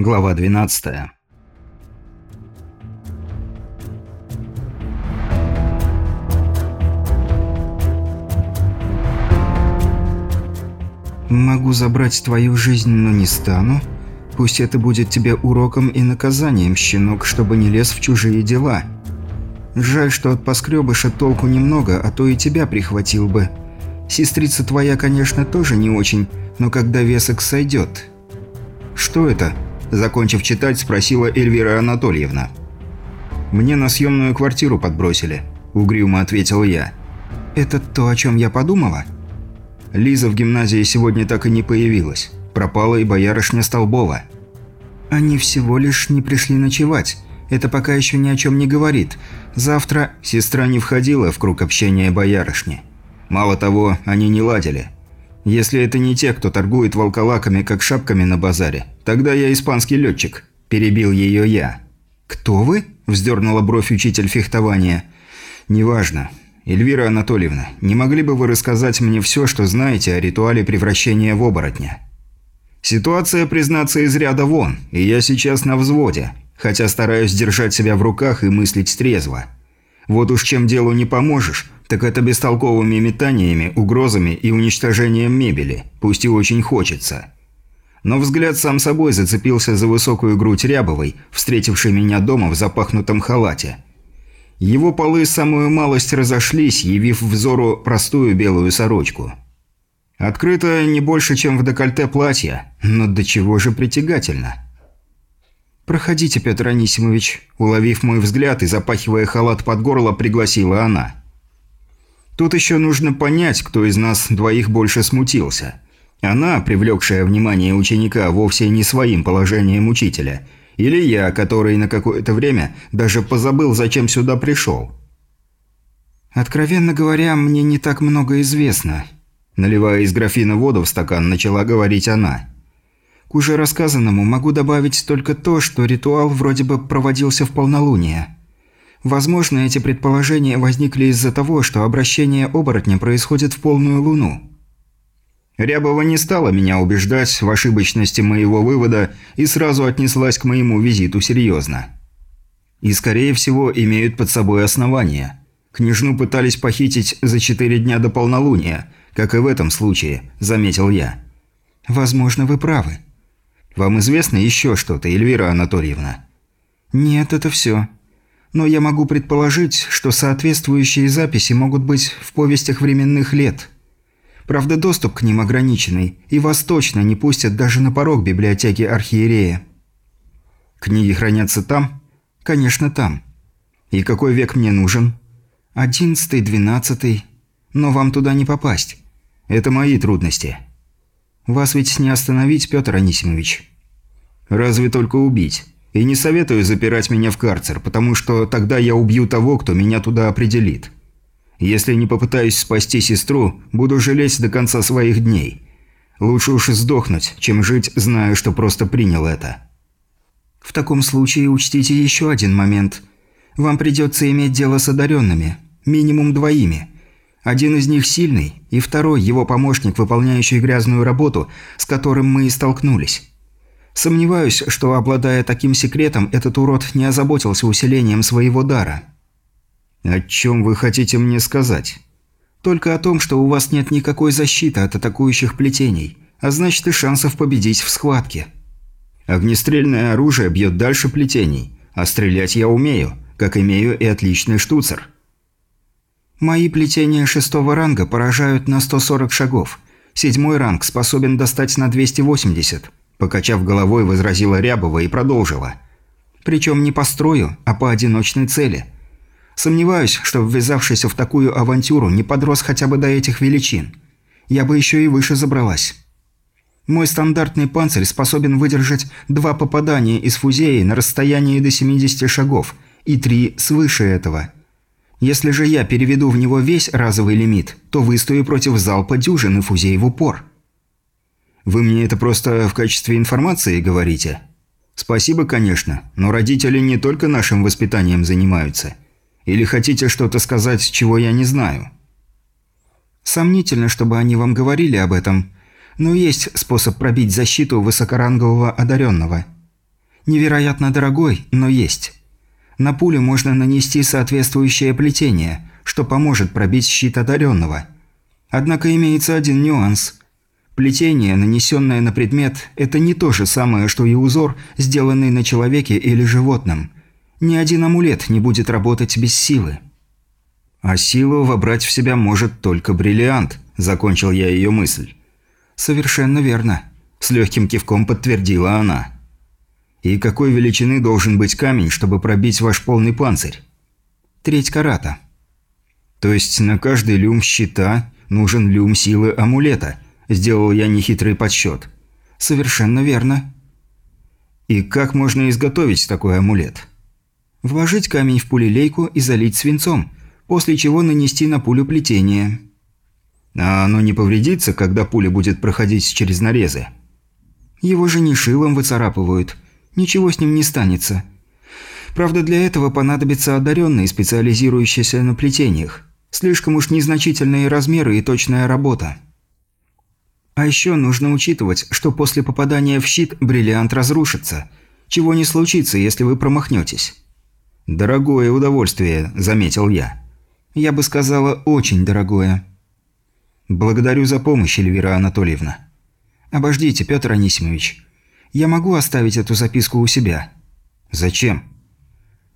Глава 12. «Могу забрать твою жизнь, но не стану. Пусть это будет тебе уроком и наказанием, щенок, чтобы не лез в чужие дела. Жаль, что от поскребыша толку немного, а то и тебя прихватил бы. Сестрица твоя, конечно, тоже не очень, но когда весок сойдет...» «Что это?» – закончив читать, спросила Эльвира Анатольевна. «Мне на съемную квартиру подбросили», – угрюмо ответил я. «Это то, о чем я подумала?» Лиза в гимназии сегодня так и не появилась. Пропала и боярышня Столбова. «Они всего лишь не пришли ночевать. Это пока еще ни о чем не говорит. Завтра сестра не входила в круг общения боярышни. Мало того, они не ладили. Если это не те, кто торгует волколаками, как шапками на базаре, тогда я испанский летчик», – перебил ее я. «Кто вы?» – вздернула бровь учитель фехтования. «Неважно. Эльвира Анатольевна, не могли бы вы рассказать мне все, что знаете о ритуале превращения в оборотня?» «Ситуация, признаться, из ряда вон, и я сейчас на взводе, хотя стараюсь держать себя в руках и мыслить трезво. Вот уж чем делу не поможешь, так это бестолковыми метаниями, угрозами и уничтожением мебели, пусть и очень хочется». Но взгляд сам собой зацепился за высокую грудь Рябовой, встретившей меня дома в запахнутом халате – его полы самую малость разошлись, явив взору простую белую сорочку. Открыто не больше, чем в декольте платья, но до чего же притягательно. «Проходите, Петр Анисимович», – уловив мой взгляд и запахивая халат под горло, пригласила она. Тут еще нужно понять, кто из нас двоих больше смутился. Она, привлекшая внимание ученика вовсе не своим положением учителя – или я, который на какое-то время даже позабыл, зачем сюда пришел. «Откровенно говоря, мне не так много известно», – наливая из графина воду в стакан, начала говорить она. «К уже рассказанному могу добавить только то, что ритуал вроде бы проводился в полнолуние. Возможно, эти предположения возникли из-за того, что обращение оборотня происходит в полную луну». Рябова не стала меня убеждать в ошибочности моего вывода и сразу отнеслась к моему визиту серьезно. И, скорее всего, имеют под собой основания. Княжну пытались похитить за четыре дня до полнолуния, как и в этом случае, заметил я. Возможно, вы правы. Вам известно еще что-то, Эльвира Анатольевна? Нет, это все. Но я могу предположить, что соответствующие записи могут быть в повестях временных лет – Правда, доступ к ним ограниченный, и вас точно не пустят даже на порог библиотеки архиерея. Книги хранятся там? Конечно, там. И какой век мне нужен? Одиннадцатый, двенадцатый. Но вам туда не попасть. Это мои трудности. Вас ведь не остановить, Петр Анисимович. Разве только убить. И не советую запирать меня в карцер, потому что тогда я убью того, кто меня туда определит. Если не попытаюсь спасти сестру, буду жалеть до конца своих дней. Лучше уж сдохнуть, чем жить, зная, что просто принял это. В таком случае учтите еще один момент. Вам придется иметь дело с одаренными. Минимум двоими. Один из них сильный, и второй – его помощник, выполняющий грязную работу, с которым мы и столкнулись. Сомневаюсь, что, обладая таким секретом, этот урод не озаботился усилением своего дара. «О чем вы хотите мне сказать?» «Только о том, что у вас нет никакой защиты от атакующих плетений, а значит и шансов победить в схватке». «Огнестрельное оружие бьет дальше плетений, а стрелять я умею, как имею и отличный штуцер». «Мои плетения шестого ранга поражают на 140 шагов. Седьмой ранг способен достать на 280», – покачав головой, возразила Рябова и продолжила. «Причем не по строю, а по одиночной цели – Сомневаюсь, что ввязавшийся в такую авантюру не подрос хотя бы до этих величин. Я бы еще и выше забралась. Мой стандартный панцирь способен выдержать два попадания из фузеи на расстоянии до 70 шагов и три свыше этого. Если же я переведу в него весь разовый лимит, то выстою против залпа дюжины фузей в упор. Вы мне это просто в качестве информации говорите? Спасибо, конечно, но родители не только нашим воспитанием занимаются – или хотите что-то сказать, чего я не знаю?» «Сомнительно, чтобы они вам говорили об этом, но есть способ пробить защиту высокорангового одаренного. Невероятно дорогой, но есть. На пулю можно нанести соответствующее плетение, что поможет пробить щит одаренного. Однако имеется один нюанс. Плетение, нанесенное на предмет, это не то же самое, что и узор, сделанный на человеке или животном. Ни один амулет не будет работать без силы. «А силу вобрать в себя может только бриллиант», – закончил я ее мысль. «Совершенно верно», – с легким кивком подтвердила она. «И какой величины должен быть камень, чтобы пробить ваш полный панцирь?» «Треть карата». «То есть на каждый люм щита нужен люм силы амулета», – сделал я нехитрый подсчет. «Совершенно верно». «И как можно изготовить такой амулет?» «Вложить камень в пулелейку и залить свинцом», после чего нанести на пулю плетение. А оно не повредится, когда пуля будет проходить через нарезы? Его же не шилом выцарапывают. Ничего с ним не станется. Правда, для этого понадобится одаренный, специализирующийся на плетениях. Слишком уж незначительные размеры и точная работа. А еще нужно учитывать, что после попадания в щит бриллиант разрушится, чего не случится, если вы промахнетесь. «Дорогое удовольствие», – заметил я. Я бы сказала, очень дорогое. Благодарю за помощь, Эльвира Анатольевна. Обождите, Петр Анисимович. Я могу оставить эту записку у себя? Зачем?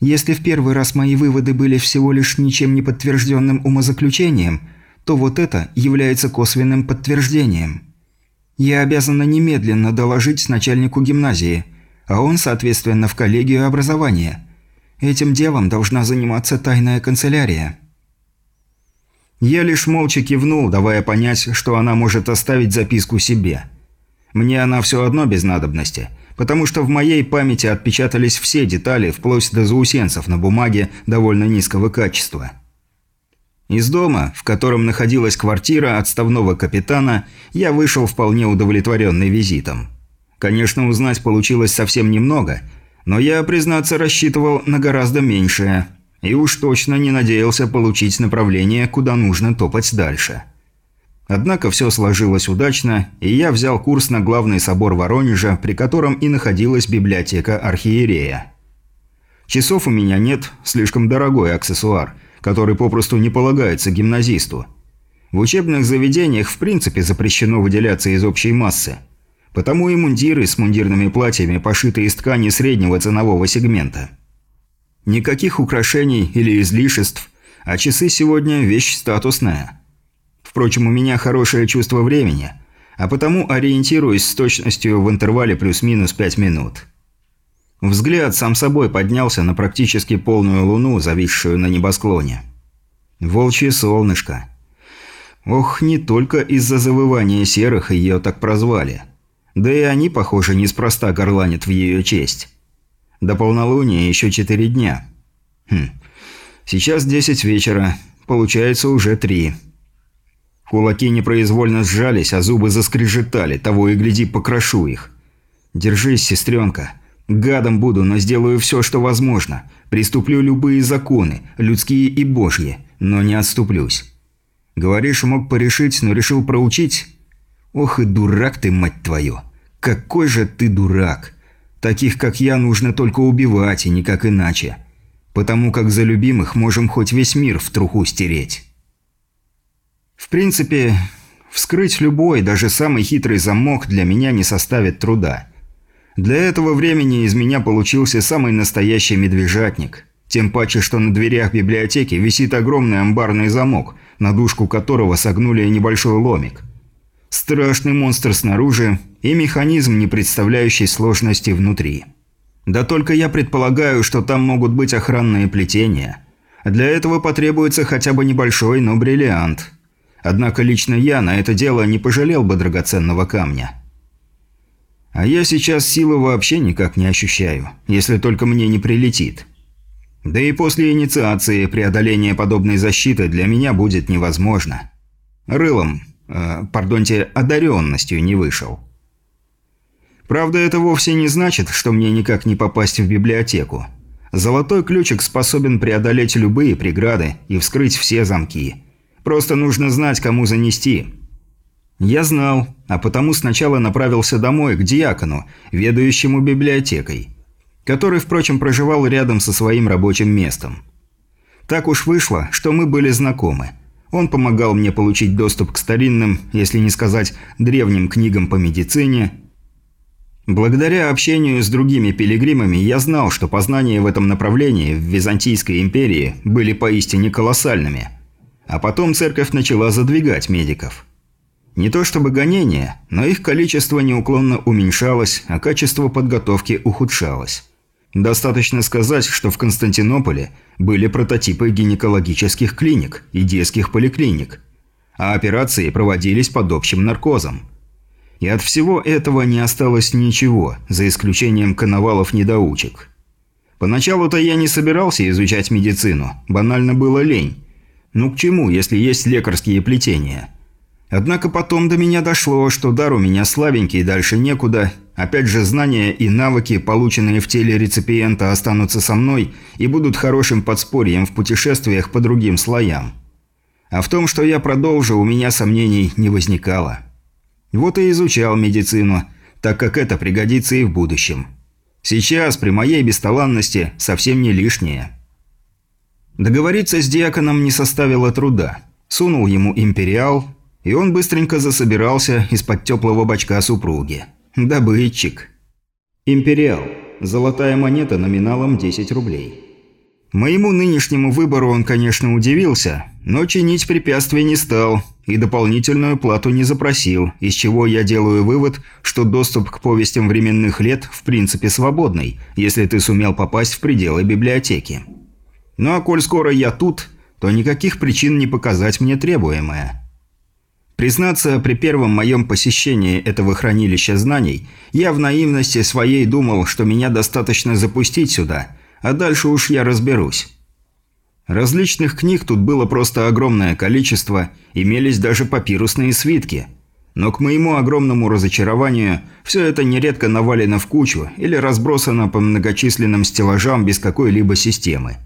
Если в первый раз мои выводы были всего лишь ничем не подтвержденным умозаключением, то вот это является косвенным подтверждением. Я обязана немедленно доложить начальнику гимназии, а он, соответственно, в коллегию образования. Этим делом должна заниматься тайная канцелярия. Я лишь молча кивнул, давая понять, что она может оставить записку себе. Мне она все одно без надобности, потому что в моей памяти отпечатались все детали, вплоть до заусенцев на бумаге довольно низкого качества. Из дома, в котором находилась квартира отставного капитана, я вышел вполне удовлетворенный визитом. Конечно, узнать получилось совсем немного, но я, признаться, рассчитывал на гораздо меньшее – и уж точно не надеялся получить направление, куда нужно топать дальше. Однако все сложилось удачно, и я взял курс на главный собор Воронежа, при котором и находилась библиотека архиерея. Часов у меня нет, слишком дорогой аксессуар, который попросту не полагается гимназисту. В учебных заведениях в принципе запрещено выделяться из общей массы. Потому и мундиры с мундирными платьями пошиты из ткани среднего ценового сегмента – Никаких украшений или излишеств, а часы сегодня вещь статусная. Впрочем, у меня хорошее чувство времени, а потому ориентируюсь с точностью в интервале плюс-минус 5 минут. Взгляд сам собой поднялся на практически полную луну, зависшую на небосклоне. Волчье солнышко. Ох, не только из-за завывания серых ее так прозвали. Да и они, похоже, неспроста горланят в ее честь. До полнолуния еще четыре дня. Хм. Сейчас десять вечера. Получается уже три. Кулаки непроизвольно сжались, а зубы заскрежетали. Того и гляди, покрошу их. Держись, сестренка. Гадом буду, но сделаю все, что возможно. Приступлю любые законы, людские и божьи, но не отступлюсь. Говоришь, мог порешить, но решил проучить? Ох и дурак ты, мать твою. Какой же ты дурак. Таких, как я, нужно только убивать, и никак иначе. Потому как за любимых можем хоть весь мир в труху стереть. В принципе, вскрыть любой, даже самый хитрый замок для меня не составит труда. Для этого времени из меня получился самый настоящий медвежатник. Тем паче, что на дверях библиотеки висит огромный амбарный замок, на дужку которого согнули небольшой ломик – Страшный монстр снаружи и механизм, не представляющий сложности внутри. Да только я предполагаю, что там могут быть охранные плетения. Для этого потребуется хотя бы небольшой, но бриллиант. Однако лично я на это дело не пожалел бы драгоценного камня. А я сейчас силы вообще никак не ощущаю, если только мне не прилетит. Да и после инициации преодоление подобной защиты для меня будет невозможно. Рылом э, пардонте, одаренностью не вышел. Правда, это вовсе не значит, что мне никак не попасть в библиотеку. Золотой ключик способен преодолеть любые преграды и вскрыть все замки. Просто нужно знать, кому занести. Я знал, а потому сначала направился домой, к диакону, ведающему библиотекой. который, впрочем, проживал рядом со своим рабочим местом. Так уж вышло, что мы были знакомы. Он помогал мне получить доступ к старинным, если не сказать древним книгам по медицине. Благодаря общению с другими пилигримами я знал, что познания в этом направлении в Византийской империи были поистине колоссальными. А потом церковь начала задвигать медиков. Не то чтобы гонения, но их количество неуклонно уменьшалось, а качество подготовки ухудшалось. Достаточно сказать, что в Константинополе были прототипы гинекологических клиник и детских поликлиник, а операции проводились под общим наркозом. И от всего этого не осталось ничего, за исключением коновалов-недоучек. Поначалу-то я не собирался изучать медицину, банально было лень. Ну к чему, если есть лекарские плетения? Однако потом до меня дошло, что дар у меня слабенький, дальше некуда. Опять же, знания и навыки, полученные в теле реципиента, останутся со мной и будут хорошим подспорьем в путешествиях по другим слоям. А в том, что я продолжу, у меня сомнений не возникало. Вот и изучал медицину, так как это пригодится и в будущем. Сейчас, при моей бесталанности, совсем не лишнее. Договориться с диаконом не составило труда. Сунул ему империал, и он быстренько засобирался из-под теплого бачка супруги. Добытчик. Империал. Золотая монета номиналом 10 рублей. Моему нынешнему выбору он, конечно, удивился, но чинить препятствий не стал и дополнительную плату не запросил, из чего я делаю вывод, что доступ к повестям временных лет в принципе свободный, если ты сумел попасть в пределы библиотеки. Ну а коль скоро я тут, то никаких причин не показать мне требуемое. Признаться, при первом моем посещении этого хранилища знаний, я в наивности своей думал, что меня достаточно запустить сюда, а дальше уж я разберусь. Различных книг тут было просто огромное количество, имелись даже папирусные свитки. Но к моему огромному разочарованию, все это нередко навалено в кучу или разбросано по многочисленным стеллажам без какой-либо системы.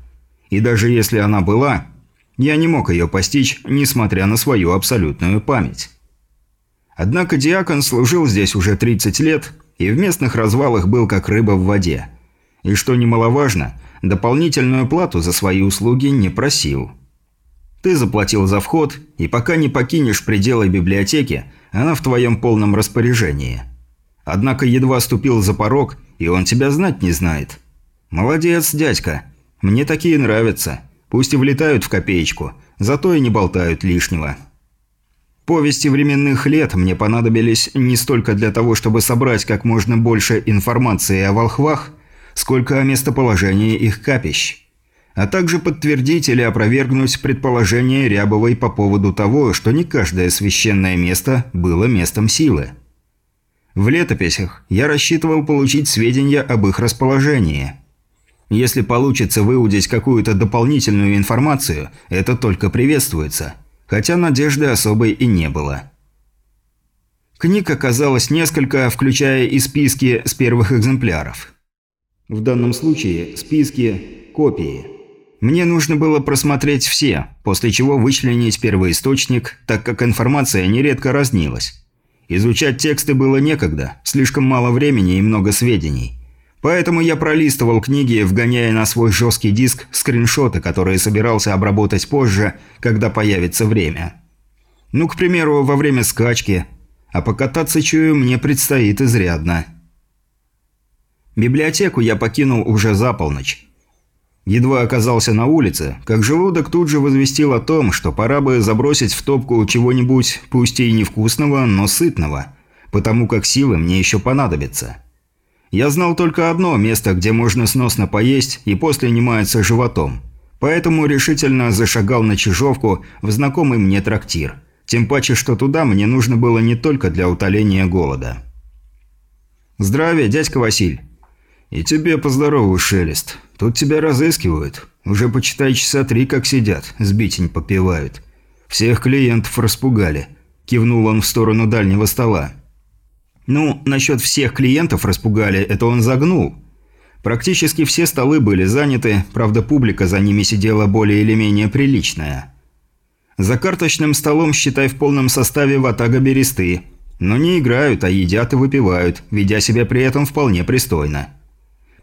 И даже если она была, я не мог ее постичь, несмотря на свою абсолютную память. Однако диакон служил здесь уже 30 лет и в местных развалах был как рыба в воде. И что немаловажно, дополнительную плату за свои услуги не просил. Ты заплатил за вход, и пока не покинешь пределы библиотеки, она в твоем полном распоряжении. Однако едва ступил за порог, и он тебя знать не знает. Молодец, дядька. Мне такие нравятся. Пусть и влетают в копеечку, зато и не болтают лишнего. Повести временных лет мне понадобились не столько для того, чтобы собрать как можно больше информации о волхвах, сколько о местоположении их капищ. А также подтвердить или опровергнуть предположение Рябовой по поводу того, что не каждое священное место было местом силы. В летописях я рассчитывал получить сведения об их расположении – если получится выудить какую-то дополнительную информацию, это только приветствуется, хотя надежды особой и не было. Книг оказалось несколько, включая и списки с первых экземпляров. В данном случае списки копии. Мне нужно было просмотреть все, после чего вычленить первоисточник, так как информация нередко разнилась. Изучать тексты было некогда, слишком мало времени и много сведений. Поэтому я пролистывал книги, вгоняя на свой жесткий диск скриншоты, которые собирался обработать позже, когда появится время. Ну, к примеру, во время скачки. А покататься, чую, мне предстоит изрядно. Библиотеку я покинул уже за полночь. Едва оказался на улице, как желудок тут же возвестил о том, что пора бы забросить в топку чего-нибудь, пусть и невкусного, но сытного, потому как силы мне еще понадобятся. Я знал только одно место, где можно сносно поесть и после не маяться животом. Поэтому решительно зашагал на Чижовку в знакомый мне трактир. Тем паче, что туда мне нужно было не только для утоления голода. «Здравия, дядька Василь!» «И тебе поздорову, Шелест. Тут тебя разыскивают. Уже почитай часа три как сидят, сбитень попивают. Всех клиентов распугали». Кивнул он в сторону дальнего стола. Ну, насчет всех клиентов распугали, это он загнул. Практически все столы были заняты, правда публика за ними сидела более или менее приличная. За карточным столом, считай, в полном составе ватага бересты. Но не играют, а едят и выпивают, ведя себя при этом вполне пристойно.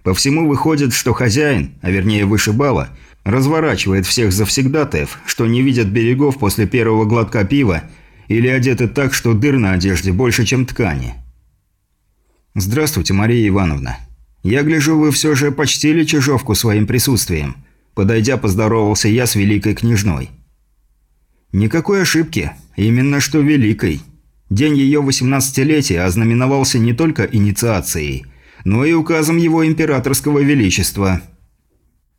По всему выходит, что хозяин, а вернее вышибала, разворачивает всех завсегдатаев, что не видят берегов после первого глотка пива или одеты так, что дыр на одежде больше, чем ткани. «Здравствуйте, Мария Ивановна. Я гляжу, вы все же почтили чижовку своим присутствием». Подойдя, поздоровался я с великой княжной. Никакой ошибки, именно что великой. День ее 18-летия ознаменовался не только инициацией, но и указом его императорского величества.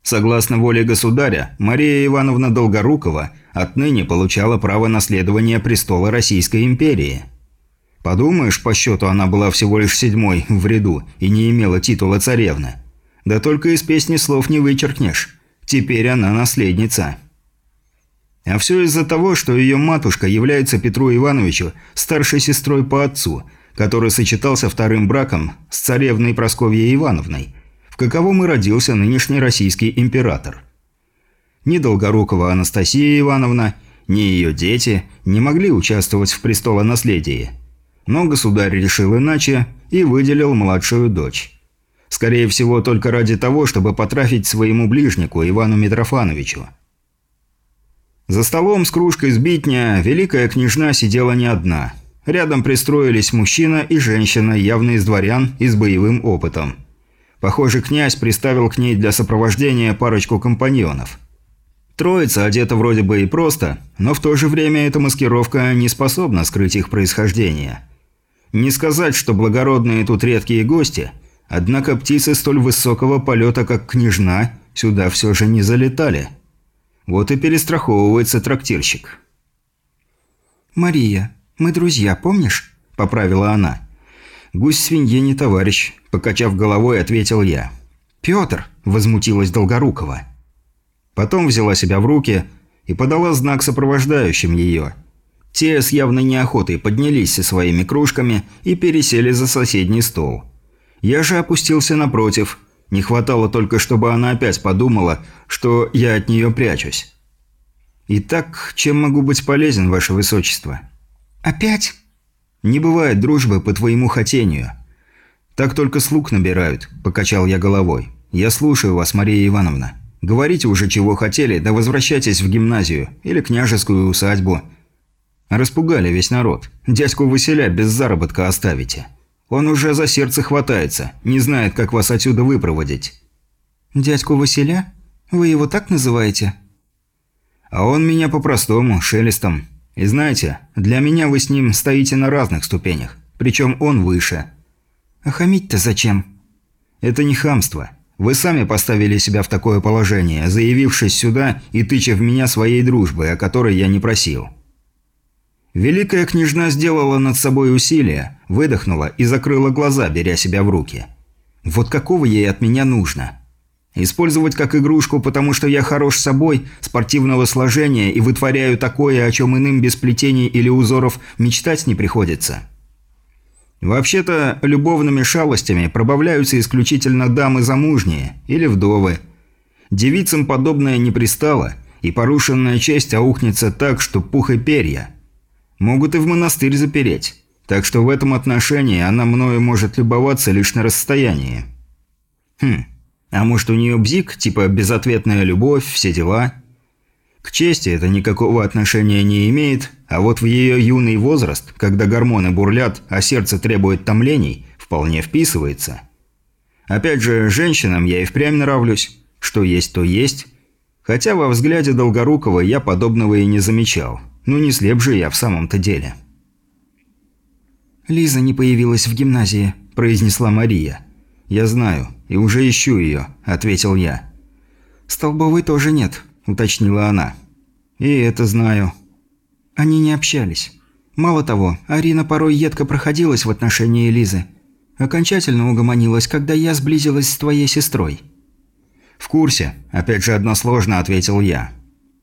Согласно воле государя, Мария Ивановна Долгорукова отныне получала право наследования престола Российской империи. Подумаешь, по счету она была всего лишь седьмой в ряду и не имела титула царевны. Да только из песни слов не вычеркнешь. Теперь она наследница. А все из-за того, что ее матушка является Петру Ивановичу старшей сестрой по отцу, который сочетался вторым браком с царевной Просковьей Ивановной, в каковом и родился нынешний российский император. Ни Долгорукова Анастасия Ивановна, ни ее дети не могли участвовать в престолонаследии. Но государь решил иначе и выделил младшую дочь. Скорее всего, только ради того, чтобы потрафить своему ближнику Ивану Митрофановичу. За столом с кружкой сбитня великая княжна сидела не одна. Рядом пристроились мужчина и женщина, явно из дворян и с боевым опытом. Похоже, князь приставил к ней для сопровождения парочку компаньонов. Троица одета вроде бы и просто, но в то же время эта маскировка не способна скрыть их происхождение. Не сказать, что благородные тут редкие гости – Однако птицы столь высокого полета, как княжна, сюда все же не залетали. Вот и перестраховывается трактирщик. «Мария, мы друзья, помнишь?» – поправила она. «Гусь свинье не товарищ», – покачав головой, ответил я. «Петр!» – возмутилась Долгорукова. Потом взяла себя в руки и подала знак сопровождающим ее. Те с явной неохотой поднялись со своими кружками и пересели за соседний стол. Я же опустился напротив. Не хватало только, чтобы она опять подумала, что я от нее прячусь. «Итак, чем могу быть полезен, ваше высочество?» «Опять?» «Не бывает дружбы по твоему хотению». «Так только слуг набирают», – покачал я головой. «Я слушаю вас, Мария Ивановна. Говорите уже, чего хотели, да возвращайтесь в гимназию или княжескую усадьбу». Распугали весь народ. Дядьку Василя без заработка оставите. Он уже за сердце хватается, не знает, как вас отсюда выпроводить». «Дядьку Василя? Вы его так называете?» «А он меня по-простому, шелестом. И знаете, для меня вы с ним стоите на разных ступенях, причем он выше». «А хамить-то зачем?» «Это не хамство. Вы сами поставили себя в такое положение, заявившись сюда и тыча в меня своей дружбой, о которой я не просил». Великая княжна сделала над собой усилие, выдохнула и закрыла глаза, беря себя в руки. Вот какого ей от меня нужно? Использовать как игрушку, потому что я хорош собой, спортивного сложения и вытворяю такое, о чем иным без плетений или узоров мечтать не приходится. Вообще-то, любовными шалостями пробавляются исключительно дамы замужние или вдовы. Девицам подобное не пристало, и порушенная честь аухнется так, что пух и перья – Могут и в монастырь запереть. Так что в этом отношении она мною может любоваться лишь на расстоянии. Хм, а может у нее бзик, типа безответная любовь, все дела? К чести это никакого отношения не имеет, а вот в ее юный возраст, когда гормоны бурлят, а сердце требует томлений, вполне вписывается. Опять же, женщинам я и впрямь нравлюсь. Что есть, то есть. Хотя во взгляде Долгорукова я подобного и не замечал. Ну не слеп же я в самом-то деле. «Лиза не появилась в гимназии», – произнесла Мария. «Я знаю, и уже ищу ее», – ответил я. «Столбовой тоже нет», – уточнила она. «И это знаю». Они не общались. Мало того, Арина порой едко проходилась в отношении Лизы. Окончательно угомонилась, когда я сблизилась с твоей сестрой. «В курсе», – опять же односложно ответил я.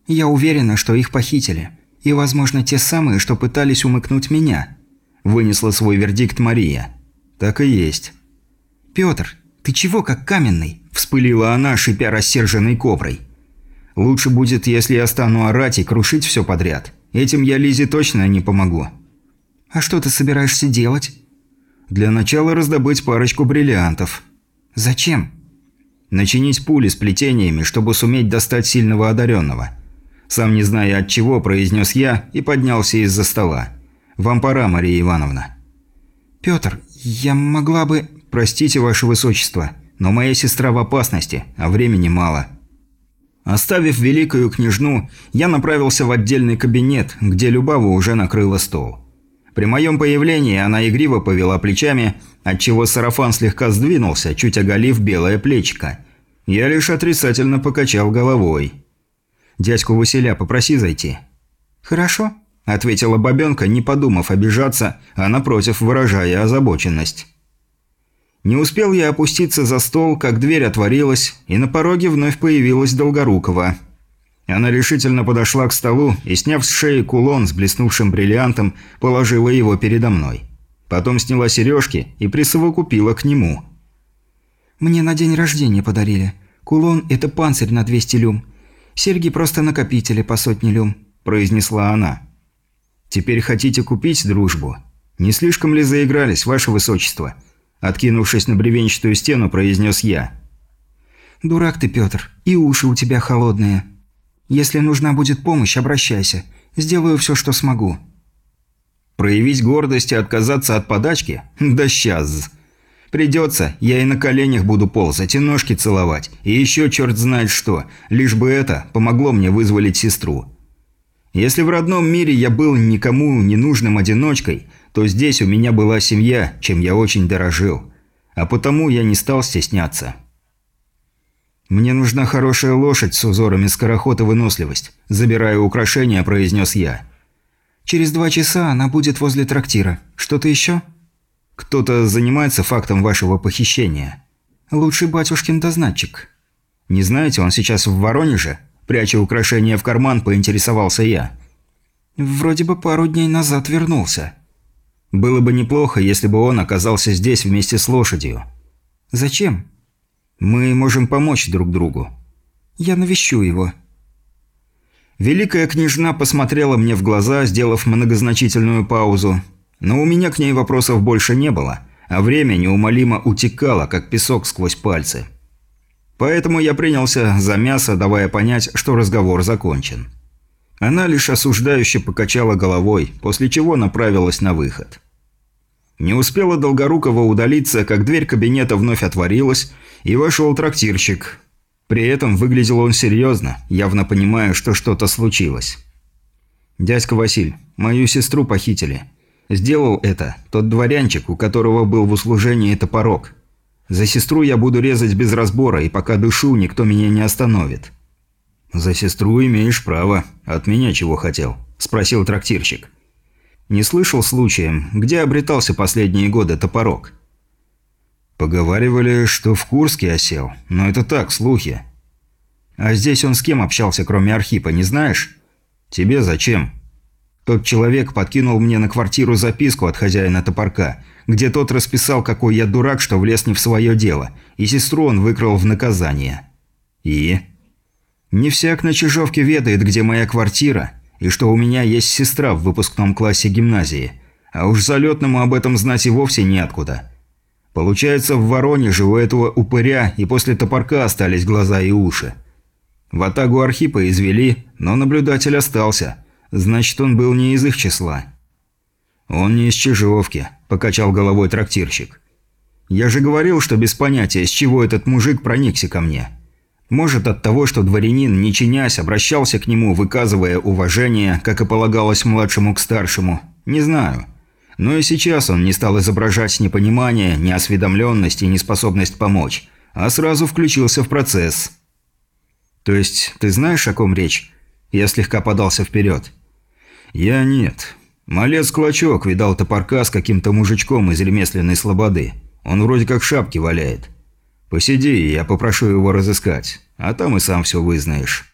«Я уверена, что их похитили. И, возможно, те самые, что пытались умыкнуть меня. Вынесла свой вердикт Мария. Так и есть. «Пётр, ты чего как каменный?» – вспылила она, шипя рассерженной коброй. «Лучше будет, если я стану орать и крушить все подряд. Этим я Лизе точно не помогу». «А что ты собираешься делать?» «Для начала раздобыть парочку бриллиантов». «Зачем?» Начинить пули с плетениями, чтобы суметь достать сильного одаренного. Сам не зная от чего, произнес я и поднялся из-за стола. «Вам пора, Мария Ивановна». «Петр, я могла бы...» «Простите, ваше высочество, но моя сестра в опасности, а времени мало». Оставив великую княжну, я направился в отдельный кабинет, где Любава уже накрыла стол. При моем появлении она игриво повела плечами, отчего сарафан слегка сдвинулся, чуть оголив белое плечико. Я лишь отрицательно покачал головой. «Дядьку Василя попроси зайти». «Хорошо», – ответила бабенка, не подумав обижаться, а напротив выражая озабоченность. Не успел я опуститься за стол, как дверь отворилась, и на пороге вновь появилась Долгорукова. Она решительно подошла к столу и, сняв с шеи кулон с блеснувшим бриллиантом, положила его передо мной. Потом сняла сережки и присовокупила к нему. «Мне на день рождения подарили. Кулон – это панцирь на 200 люм. Серьги просто накопители по сотне люм», – произнесла она. «Теперь хотите купить дружбу? Не слишком ли заигрались, ваше высочество?» Откинувшись на бревенчатую стену, произнес я. «Дурак ты, Петр, и уши у тебя холодные. Если нужна будет помощь, обращайся. Сделаю все, что смогу». «Проявить гордость и отказаться от подачки? Да сейчас. Придется, я и на коленях буду ползать, и ножки целовать, и еще черт знает что, лишь бы это помогло мне вызволить сестру. Если в родном мире я был никому не нужным одиночкой – то здесь у меня была семья, чем я очень дорожил. А потому я не стал стесняться. «Мне нужна хорошая лошадь с узорами скороход и выносливость», – забирая украшения, произнес я. «Через два часа она будет возле трактира. Что-то еще?» «Кто-то занимается фактом вашего похищения». «Лучший батюшкин дознатчик». «Не знаете, он сейчас в Воронеже?» Пряча украшения в карман, поинтересовался я. «Вроде бы пару дней назад вернулся». Было бы неплохо, если бы он оказался здесь вместе с лошадью. Зачем? Мы можем помочь друг другу. Я навещу его. Великая княжна посмотрела мне в глаза, сделав многозначительную паузу. Но у меня к ней вопросов больше не было, а время неумолимо утекало, как песок сквозь пальцы. Поэтому я принялся за мясо, давая понять, что разговор закончен. Она лишь осуждающе покачала головой, после чего направилась на выход. Не успела Долгорукова удалиться, как дверь кабинета вновь отворилась, и вошел трактирщик. При этом выглядел он серьезно, явно понимая, что что-то случилось. «Дядька Василь, мою сестру похитили. Сделал это тот дворянчик, у которого был в услужении топорок. За сестру я буду резать без разбора, и пока дышу, никто меня не остановит». «За сестру имеешь право. От меня чего хотел?» – спросил трактирщик. «Не слышал случаем, где обретался последние годы топорок?» «Поговаривали, что в Курске осел, но это так, слухи». «А здесь он с кем общался, кроме Архипа, не знаешь?» «Тебе зачем?» Тот человек подкинул мне на квартиру записку от хозяина топорка, где тот расписал, какой я дурак, что влез не в свое дело, и сестру он выкрал в наказание. «И?» Не всяк на Чижовке ведает, где моя квартира, и что у меня есть сестра в выпускном классе гимназии. А уж залетному об этом знать и вовсе неоткуда. Получается, в Воронеже у этого упыря и после топорка остались глаза и уши. В атагу Архипа извели, но наблюдатель остался. Значит, он был не из их числа. «Он не из Чижовки», – покачал головой трактирщик. «Я же говорил, что без понятия, с чего этот мужик проникся ко мне». Может, от того, что дворянин, не чинясь, обращался к нему, выказывая уважение, как и полагалось младшему к старшему. Не знаю. Но и сейчас он не стал изображать непонимание, неосведомленность и неспособность помочь, а сразу включился в процесс. «То есть, ты знаешь, о ком речь?» Я слегка подался вперед. «Я нет. Малец Клочок видал топорка с каким-то мужичком из ремесленной слободы. Он вроде как шапки валяет. Посиди, я попрошу его разыскать, а там и сам все вызнаешь».